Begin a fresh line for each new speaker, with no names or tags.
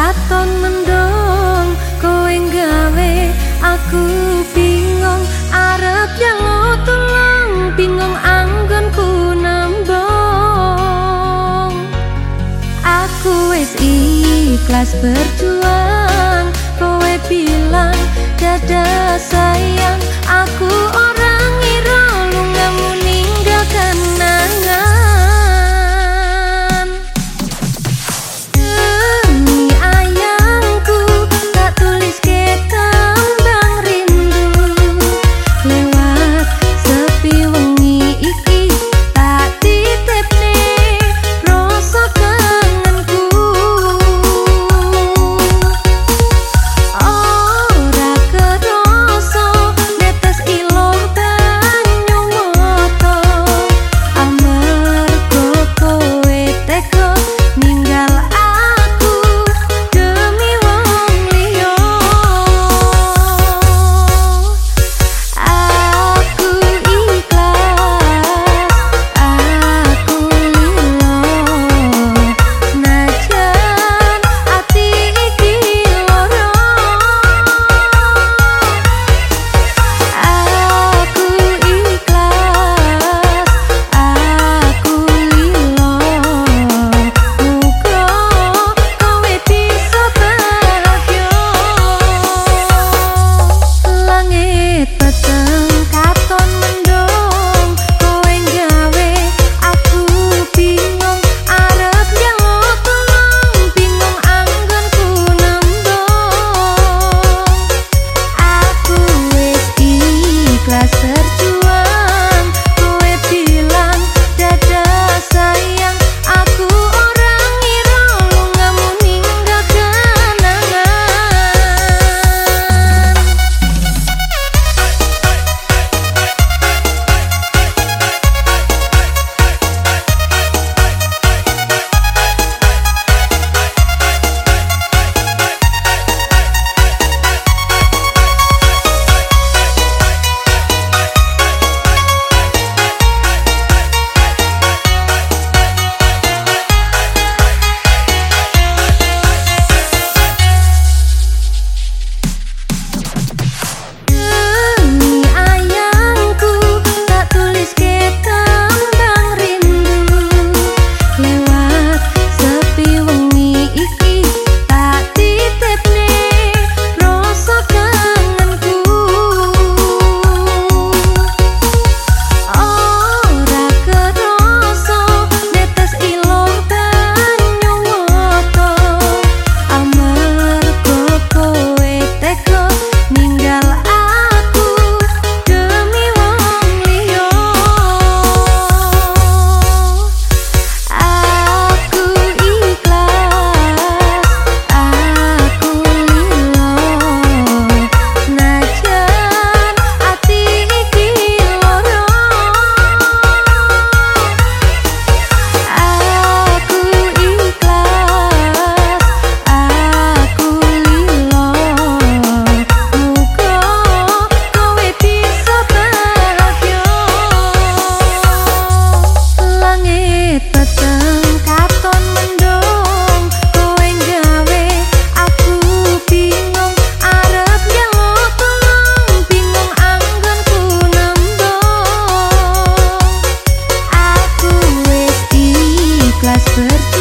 katon mendung kowe gawe aku bingung. Arep yang tulung bingung anggonku nembong aku wis ikhlas berjuang kowe bilang dadah sayang aku Terima